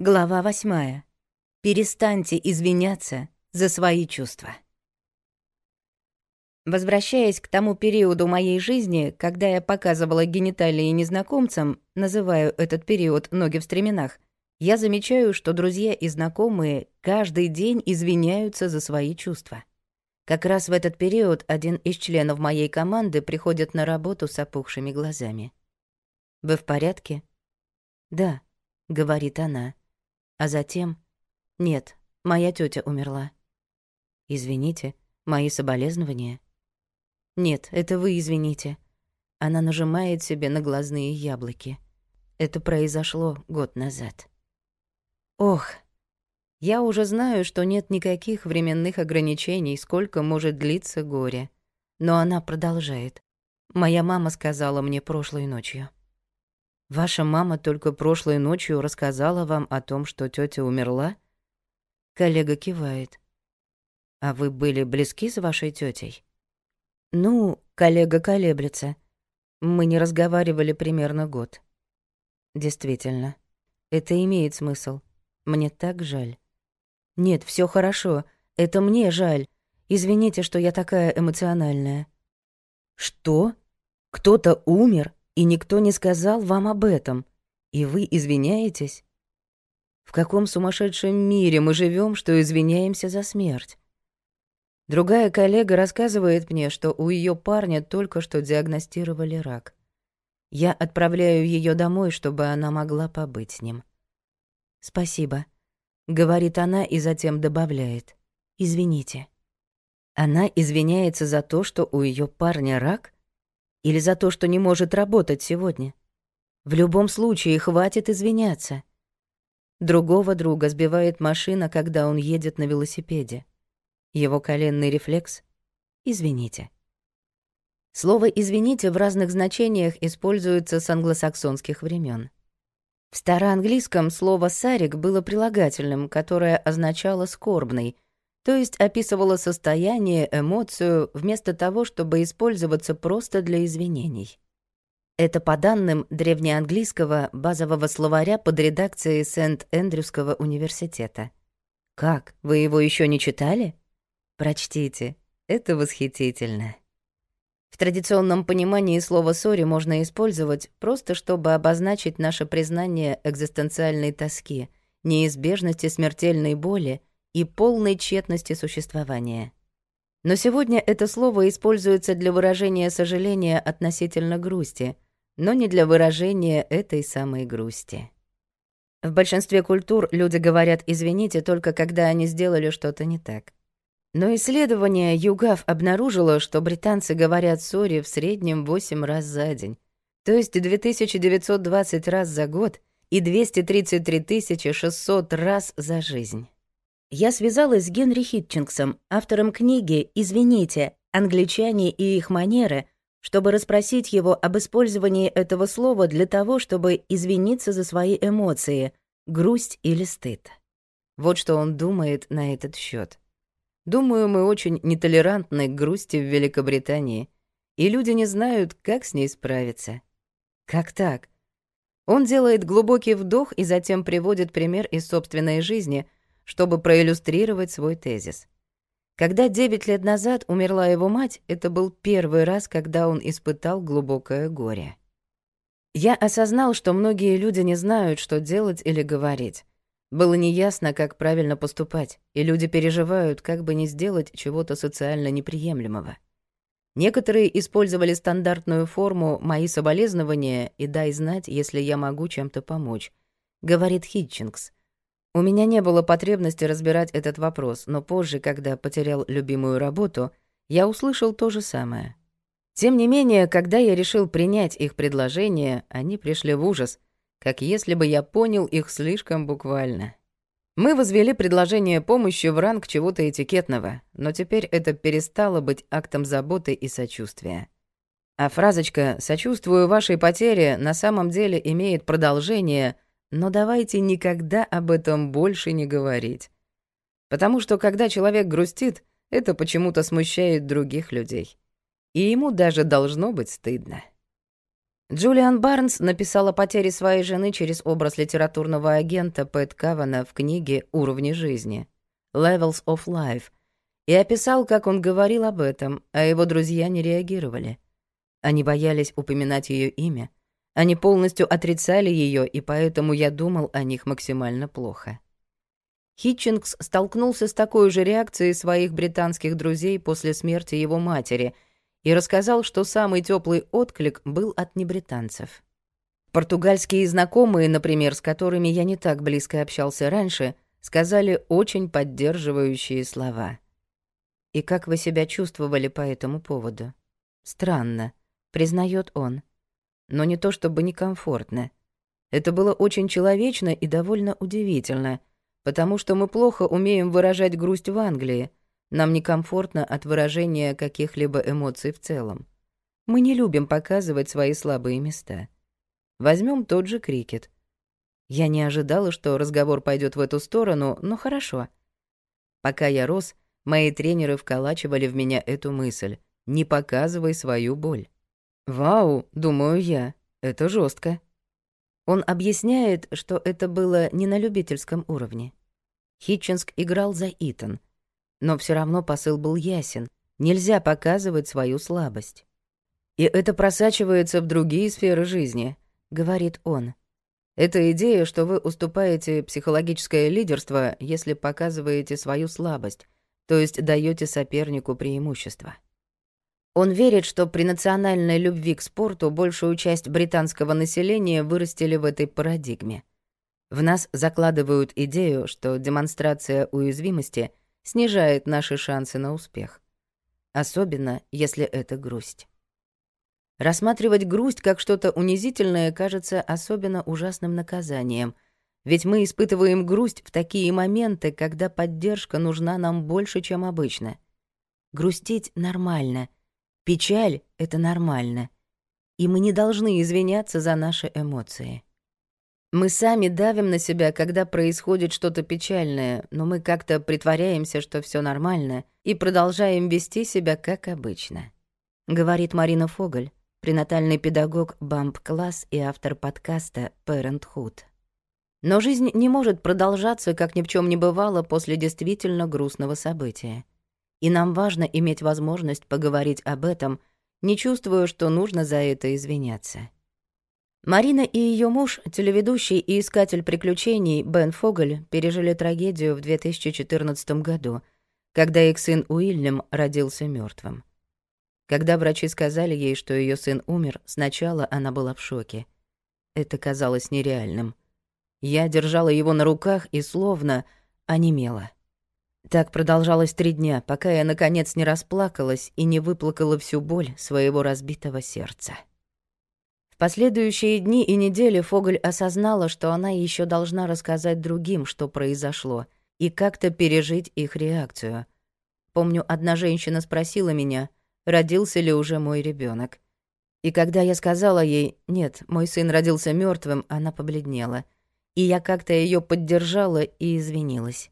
Глава восьмая. Перестаньте извиняться за свои чувства. Возвращаясь к тому периоду моей жизни, когда я показывала гениталии незнакомцам, называю этот период «ноги в стременах», я замечаю, что друзья и знакомые каждый день извиняются за свои чувства. Как раз в этот период один из членов моей команды приходит на работу с опухшими глазами. «Вы в порядке?» «Да», — говорит она. А затем... Нет, моя тетя умерла. Извините, мои соболезнования. Нет, это вы извините. Она нажимает себе на глазные яблоки. Это произошло год назад. Ох, я уже знаю, что нет никаких временных ограничений, сколько может длиться горе. Но она продолжает. Моя мама сказала мне прошлой ночью. Ваша мама только прошлой ночью рассказала вам о том, что тетя умерла? Коллега кивает. А вы были близки с вашей тётей? Ну, коллега колеблется. Мы не разговаривали примерно год. Действительно. Это имеет смысл. Мне так жаль. Нет, всё хорошо. Это мне жаль. Извините, что я такая эмоциональная. Что? Кто-то умер? и никто не сказал вам об этом, и вы извиняетесь? В каком сумасшедшем мире мы живем, что извиняемся за смерть? Другая коллега рассказывает мне, что у ее парня только что диагностировали рак. Я отправляю ее домой, чтобы она могла побыть с ним. «Спасибо», — говорит она и затем добавляет. «Извините». Она извиняется за то, что у ее парня рак — или за то, что не может работать сегодня. В любом случае, хватит извиняться. Другого друга сбивает машина, когда он едет на велосипеде. Его коленный рефлекс — «извините». Слово «извините» в разных значениях используется с англосаксонских времен. В староанглийском слово «сарик» было прилагательным, которое означало «скорбный», то есть описывала состояние, эмоцию, вместо того, чтобы использоваться просто для извинений. Это по данным древнеанглийского базового словаря под редакцией Сент-Эндрюсского университета. Как? Вы его еще не читали? Прочтите. Это восхитительно. В традиционном понимании слово «сори» можно использовать просто, чтобы обозначить наше признание экзистенциальной тоски, неизбежности смертельной боли и полной тщетности существования. Но сегодня это слово используется для выражения сожаления относительно грусти, но не для выражения этой самой грусти. В большинстве культур люди говорят «извините» только когда они сделали что-то не так. Но исследование ЮГАВ обнаружило, что британцы говорят «сори» в среднем 8 раз за день, то есть 2920 раз за год и 233 600 раз за жизнь я связалась с Генри Хитчингсом, автором книги «Извините, англичане и их манеры», чтобы расспросить его об использовании этого слова для того, чтобы извиниться за свои эмоции, грусть или стыд. Вот что он думает на этот счет. Думаю, мы очень нетолерантны к грусти в Великобритании, и люди не знают, как с ней справиться. Как так? Он делает глубокий вдох и затем приводит пример из собственной жизни — чтобы проиллюстрировать свой тезис. Когда 9 лет назад умерла его мать, это был первый раз, когда он испытал глубокое горе. Я осознал, что многие люди не знают, что делать или говорить. Было неясно, как правильно поступать, и люди переживают, как бы не сделать чего-то социально неприемлемого. Некоторые использовали стандартную форму «мои соболезнования» и «дай знать, если я могу чем-то помочь», — говорит Хитчингс — у меня не было потребности разбирать этот вопрос, но позже, когда потерял любимую работу, я услышал то же самое. Тем не менее, когда я решил принять их предложение, они пришли в ужас, как если бы я понял их слишком буквально. Мы возвели предложение помощи в ранг чего-то этикетного, но теперь это перестало быть актом заботы и сочувствия. А фразочка «сочувствую вашей потере» на самом деле имеет продолжение — но давайте никогда об этом больше не говорить. Потому что когда человек грустит, это почему-то смущает других людей. И ему даже должно быть стыдно. Джулиан Барнс написал о потере своей жены через образ литературного агента Пэт Кавана в книге «Уровни жизни» «Levels of Life» и описал, как он говорил об этом, а его друзья не реагировали. Они боялись упоминать ее имя, они полностью отрицали ее, и поэтому я думал о них максимально плохо. Хитчингс столкнулся с такой же реакцией своих британских друзей после смерти его матери и рассказал, что самый теплый отклик был от небританцев. Португальские знакомые, например, с которыми я не так близко общался раньше, сказали очень поддерживающие слова. «И как вы себя чувствовали по этому поводу?» «Странно», — признает он но не то чтобы некомфортно. Это было очень человечно и довольно удивительно, потому что мы плохо умеем выражать грусть в Англии. Нам некомфортно от выражения каких-либо эмоций в целом. Мы не любим показывать свои слабые места. Возьмем тот же крикет. Я не ожидала, что разговор пойдет в эту сторону, но хорошо. Пока я рос, мои тренеры вколачивали в меня эту мысль «не показывай свою боль». «Вау», — думаю я, — «это жестко. Он объясняет, что это было не на любительском уровне. Хитчинск играл за Итан. Но все равно посыл был ясен. Нельзя показывать свою слабость. «И это просачивается в другие сферы жизни», — говорит он. Эта идея, что вы уступаете психологическое лидерство, если показываете свою слабость, то есть даете сопернику преимущество». Он верит, что при национальной любви к спорту большую часть британского населения вырастили в этой парадигме. В нас закладывают идею, что демонстрация уязвимости снижает наши шансы на успех. Особенно, если это грусть. Рассматривать грусть как что-то унизительное кажется особенно ужасным наказанием, ведь мы испытываем грусть в такие моменты, когда поддержка нужна нам больше, чем обычно. Грустить нормально — Печаль — это нормально, и мы не должны извиняться за наши эмоции. Мы сами давим на себя, когда происходит что-то печальное, но мы как-то притворяемся, что все нормально, и продолжаем вести себя как обычно. Говорит Марина Фоголь, пренатальный педагог Бамп-класс и автор подкаста «Parenthood». Но жизнь не может продолжаться, как ни в чем не бывало, после действительно грустного события и нам важно иметь возможность поговорить об этом, не чувствуя, что нужно за это извиняться. Марина и ее муж, телеведущий и искатель приключений Бен Фогель, пережили трагедию в 2014 году, когда их сын Уильям родился мертвым. Когда врачи сказали ей, что ее сын умер, сначала она была в шоке. Это казалось нереальным. Я держала его на руках и словно онемела. Так продолжалось три дня, пока я, наконец, не расплакалась и не выплакала всю боль своего разбитого сердца. В последующие дни и недели Фоголь осознала, что она еще должна рассказать другим, что произошло, и как-то пережить их реакцию. Помню, одна женщина спросила меня, родился ли уже мой ребенок. И когда я сказала ей «нет, мой сын родился мертвым, она побледнела, и я как-то ее поддержала и извинилась.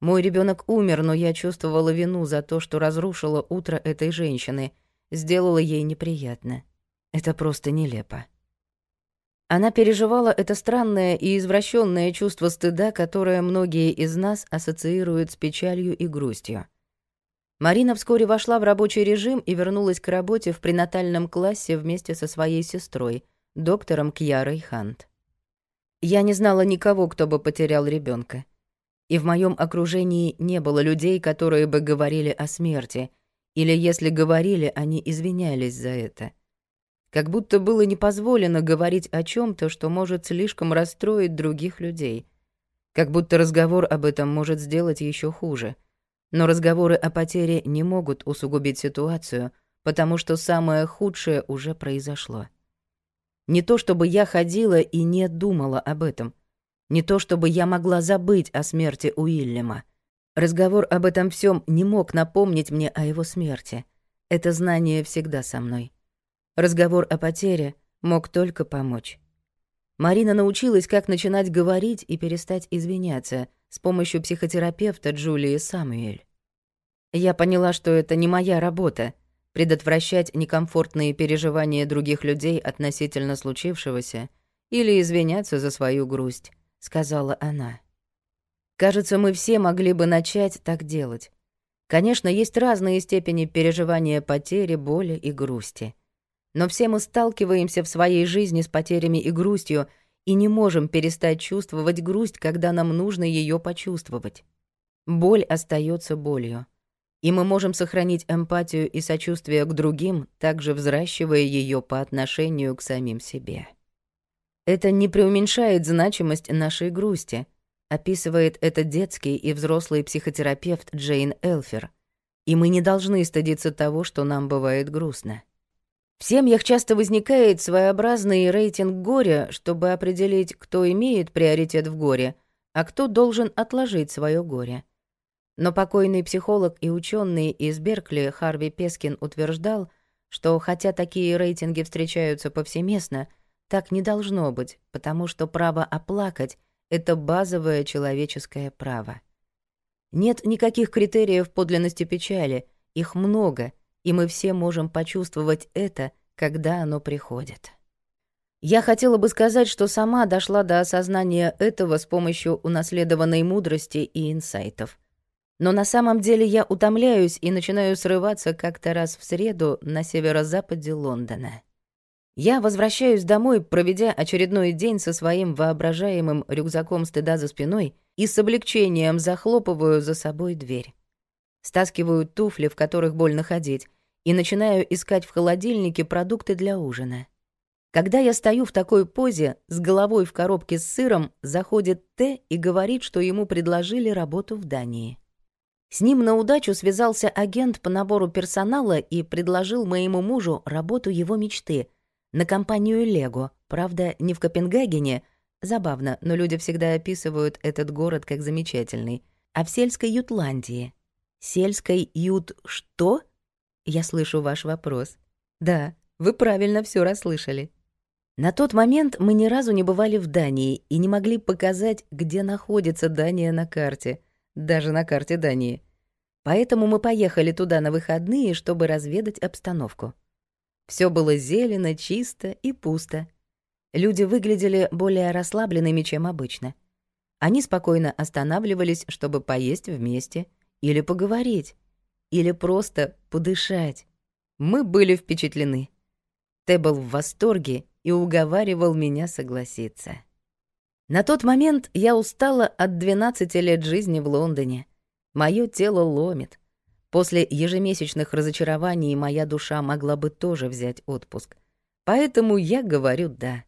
Мой ребенок умер, но я чувствовала вину за то, что разрушила утро этой женщины, сделала ей неприятно. Это просто нелепо. Она переживала это странное и извращенное чувство стыда, которое многие из нас ассоциируют с печалью и грустью. Марина вскоре вошла в рабочий режим и вернулась к работе в пренатальном классе вместе со своей сестрой, доктором Кьярой Хант. Я не знала никого, кто бы потерял ребенка и в моем окружении не было людей, которые бы говорили о смерти, или если говорили, они извинялись за это. Как будто было не позволено говорить о чем то что может слишком расстроить других людей. Как будто разговор об этом может сделать еще хуже. Но разговоры о потере не могут усугубить ситуацию, потому что самое худшее уже произошло. Не то чтобы я ходила и не думала об этом — не то чтобы я могла забыть о смерти Уильяма. Разговор об этом всем не мог напомнить мне о его смерти. Это знание всегда со мной. Разговор о потере мог только помочь. Марина научилась, как начинать говорить и перестать извиняться с помощью психотерапевта Джулии Самуэль. Я поняла, что это не моя работа — предотвращать некомфортные переживания других людей относительно случившегося или извиняться за свою грусть. — сказала она. «Кажется, мы все могли бы начать так делать. Конечно, есть разные степени переживания потери, боли и грусти. Но все мы сталкиваемся в своей жизни с потерями и грустью и не можем перестать чувствовать грусть, когда нам нужно ее почувствовать. Боль остается болью. И мы можем сохранить эмпатию и сочувствие к другим, также взращивая ее по отношению к самим себе. Это не преуменьшает значимость нашей грусти, описывает это детский и взрослый психотерапевт Джейн Элфер. И мы не должны стыдиться того, что нам бывает грустно. В семьях часто возникает своеобразный рейтинг горя, чтобы определить, кто имеет приоритет в горе, а кто должен отложить свое горе. Но покойный психолог и ученый из Беркли Харви Пескин утверждал, что хотя такие рейтинги встречаются повсеместно — так не должно быть, потому что право оплакать — это базовое человеческое право. Нет никаких критериев подлинности печали, их много, и мы все можем почувствовать это, когда оно приходит. Я хотела бы сказать, что сама дошла до осознания этого с помощью унаследованной мудрости и инсайтов. Но на самом деле я утомляюсь и начинаю срываться как-то раз в среду на северо-западе Лондона. Я возвращаюсь домой, проведя очередной день со своим воображаемым рюкзаком стыда за спиной и с облегчением захлопываю за собой дверь. Стаскиваю туфли, в которых больно ходить, и начинаю искать в холодильнике продукты для ужина. Когда я стою в такой позе, с головой в коробке с сыром, заходит Т и говорит, что ему предложили работу в Дании. С ним на удачу связался агент по набору персонала и предложил моему мужу работу его мечты — на компанию Лего, правда, не в Копенгагене. Забавно, но люди всегда описывают этот город как замечательный. А в сельской Ютландии. Сельской Ют что? Я слышу ваш вопрос. Да, вы правильно все расслышали. На тот момент мы ни разу не бывали в Дании и не могли показать, где находится Дания на карте, даже на карте Дании. Поэтому мы поехали туда на выходные, чтобы разведать обстановку. Все было зелено, чисто и пусто. Люди выглядели более расслабленными, чем обычно. Они спокойно останавливались, чтобы поесть вместе, или поговорить, или просто подышать. Мы были впечатлены. Тэ был в восторге и уговаривал меня согласиться. На тот момент я устала от 12 лет жизни в Лондоне. Мое тело ломит. После ежемесячных разочарований моя душа могла бы тоже взять отпуск. Поэтому я говорю «да».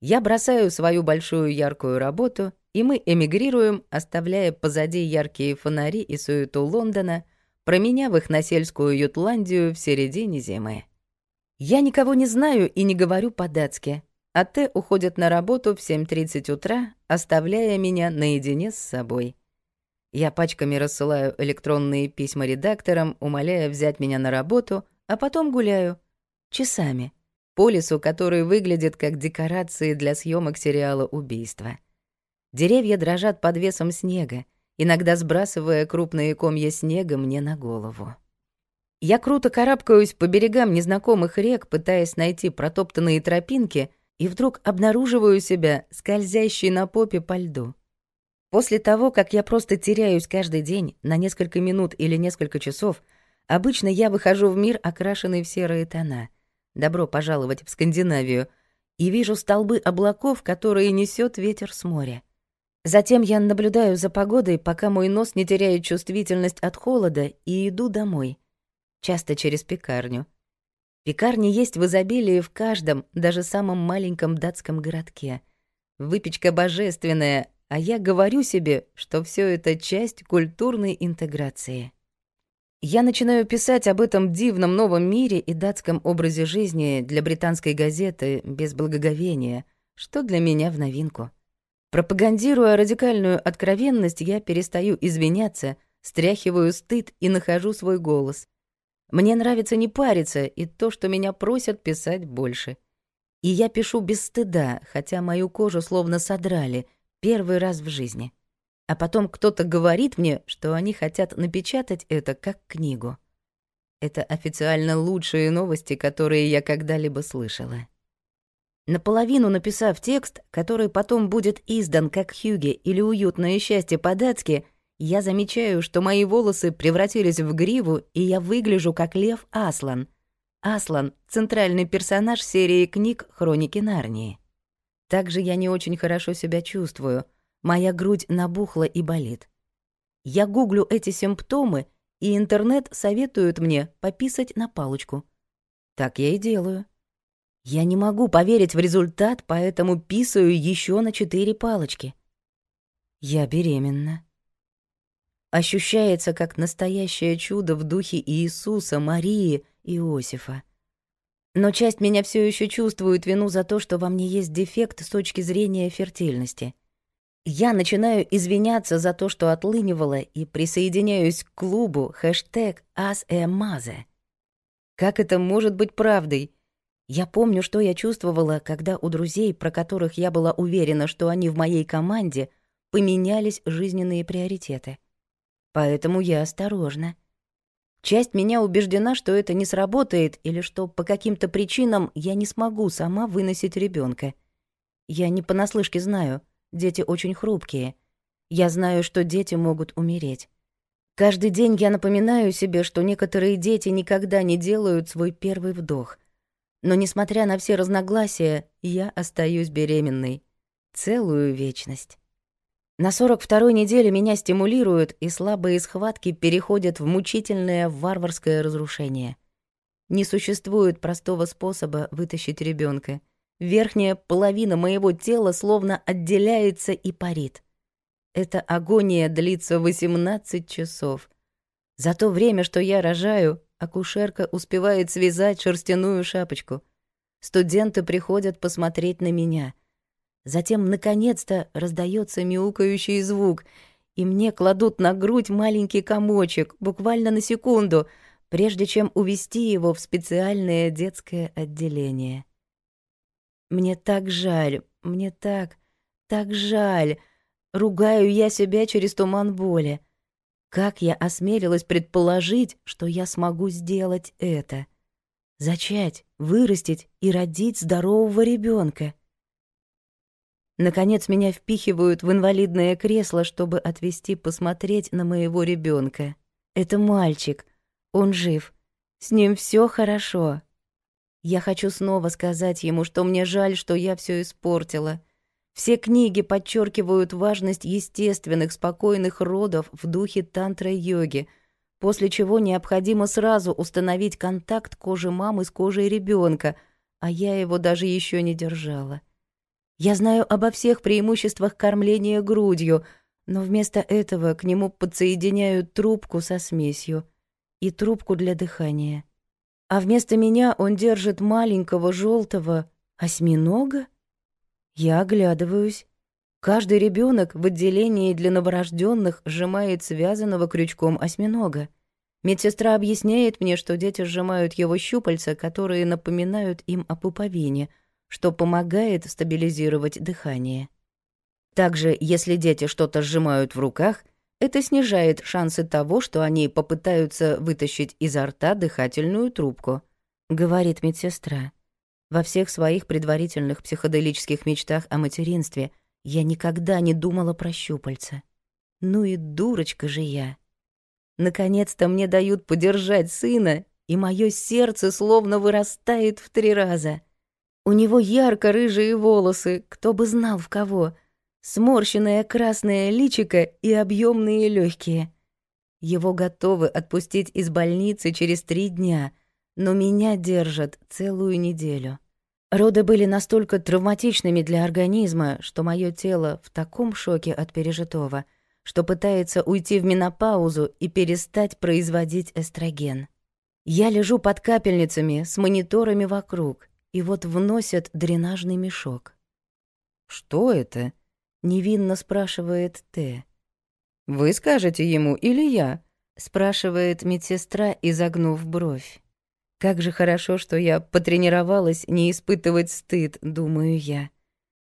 Я бросаю свою большую яркую работу, и мы эмигрируем, оставляя позади яркие фонари и суету Лондона, променяв их на сельскую Ютландию в середине зимы. Я никого не знаю и не говорю по-датски, а Т уходит на работу в 7.30 утра, оставляя меня наедине с собой. Я пачками рассылаю электронные письма редакторам, умоляя взять меня на работу, а потом гуляю. Часами. По лесу, который выглядит как декорации для съемок сериала «Убийство». Деревья дрожат под весом снега, иногда сбрасывая крупные комья снега мне на голову. Я круто карабкаюсь по берегам незнакомых рек, пытаясь найти протоптанные тропинки, и вдруг обнаруживаю себя скользящей на попе по льду. После того, как я просто теряюсь каждый день на несколько минут или несколько часов, обычно я выхожу в мир, окрашенный в серые тона. Добро пожаловать в Скандинавию. И вижу столбы облаков, которые несет ветер с моря. Затем я наблюдаю за погодой, пока мой нос не теряет чувствительность от холода, и иду домой. Часто через пекарню. Пекарни есть в изобилии в каждом, даже самом маленьком датском городке. Выпечка божественная, а я говорю себе, что все это часть культурной интеграции. Я начинаю писать об этом дивном новом мире и датском образе жизни для британской газеты без благоговения, что для меня в новинку. Пропагандируя радикальную откровенность, я перестаю извиняться, стряхиваю стыд и нахожу свой голос. Мне нравится не париться и то, что меня просят писать больше. И я пишу без стыда, хотя мою кожу словно содрали — Первый раз в жизни. А потом кто-то говорит мне, что они хотят напечатать это как книгу. Это официально лучшие новости, которые я когда-либо слышала. Наполовину написав текст, который потом будет издан как "Хьюги" или «Уютное счастье» по-датски, я замечаю, что мои волосы превратились в гриву, и я выгляжу как лев Аслан. Аслан — центральный персонаж серии книг «Хроники Нарнии». Также я не очень хорошо себя чувствую. Моя грудь набухла и болит. Я гуглю эти симптомы, и интернет советует мне пописать на палочку. Так я и делаю. Я не могу поверить в результат, поэтому писаю еще на четыре палочки. Я беременна. Ощущается как настоящее чудо в духе Иисуса, Марии, и Иосифа. Но часть меня все еще чувствует вину за то, что во мне есть дефект с точки зрения фертильности. Я начинаю извиняться за то, что отлынивала, и присоединяюсь к клубу хэштег «Асэмазе». Как это может быть правдой? Я помню, что я чувствовала, когда у друзей, про которых я была уверена, что они в моей команде, поменялись жизненные приоритеты. Поэтому я осторожна. Часть меня убеждена, что это не сработает или что по каким-то причинам я не смогу сама выносить ребенка. Я не понаслышке знаю, дети очень хрупкие. Я знаю, что дети могут умереть. Каждый день я напоминаю себе, что некоторые дети никогда не делают свой первый вдох. Но несмотря на все разногласия, я остаюсь беременной. Целую вечность. На 42-й неделе меня стимулируют, и слабые схватки переходят в мучительное варварское разрушение. Не существует простого способа вытащить ребенка. Верхняя половина моего тела словно отделяется и парит. Эта агония длится 18 часов. За то время, что я рожаю, акушерка успевает связать шерстяную шапочку. Студенты приходят посмотреть на меня — Затем, наконец-то, раздается мяукающий звук, и мне кладут на грудь маленький комочек, буквально на секунду, прежде чем увести его в специальное детское отделение. Мне так жаль, мне так, так жаль. Ругаю я себя через туман боли. Как я осмелилась предположить, что я смогу сделать это? Зачать, вырастить и родить здорового ребенка? Наконец меня впихивают в инвалидное кресло, чтобы отвезти посмотреть на моего ребенка. Это мальчик. Он жив. С ним все хорошо. Я хочу снова сказать ему, что мне жаль, что я все испортила. Все книги подчеркивают важность естественных, спокойных родов в духе тантра-йоги, после чего необходимо сразу установить контакт кожи мамы с кожей ребенка, а я его даже еще не держала. Я знаю обо всех преимуществах кормления грудью, но вместо этого к нему подсоединяют трубку со смесью и трубку для дыхания. А вместо меня он держит маленького желтого осьминога? Я оглядываюсь. Каждый ребенок в отделении для новорожденных сжимает связанного крючком осьминога. Медсестра объясняет мне, что дети сжимают его щупальца, которые напоминают им о пуповине — что помогает стабилизировать дыхание. Также, если дети что-то сжимают в руках, это снижает шансы того, что они попытаются вытащить изо рта дыхательную трубку, говорит медсестра. Во всех своих предварительных психоделических мечтах о материнстве я никогда не думала про щупальца. Ну и дурочка же я. Наконец-то мне дают подержать сына, и мое сердце словно вырастает в три раза — у него ярко-рыжие волосы, кто бы знал в кого. Сморщенное красное личико и объемные легкие. Его готовы отпустить из больницы через три дня, но меня держат целую неделю. Роды были настолько травматичными для организма, что мое тело в таком шоке от пережитого, что пытается уйти в менопаузу и перестать производить эстроген. Я лежу под капельницами с мониторами вокруг — и вот вносят дренажный мешок. «Что это?» — невинно спрашивает Т. «Вы скажете ему или я?» — спрашивает медсестра, изогнув бровь. «Как же хорошо, что я потренировалась не испытывать стыд», — думаю я.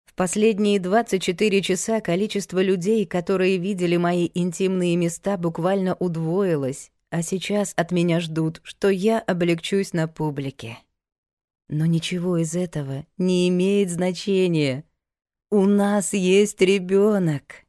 В последние 24 часа количество людей, которые видели мои интимные места, буквально удвоилось, а сейчас от меня ждут, что я облегчусь на публике. Но ничего из этого не имеет значения. У нас есть ребенок.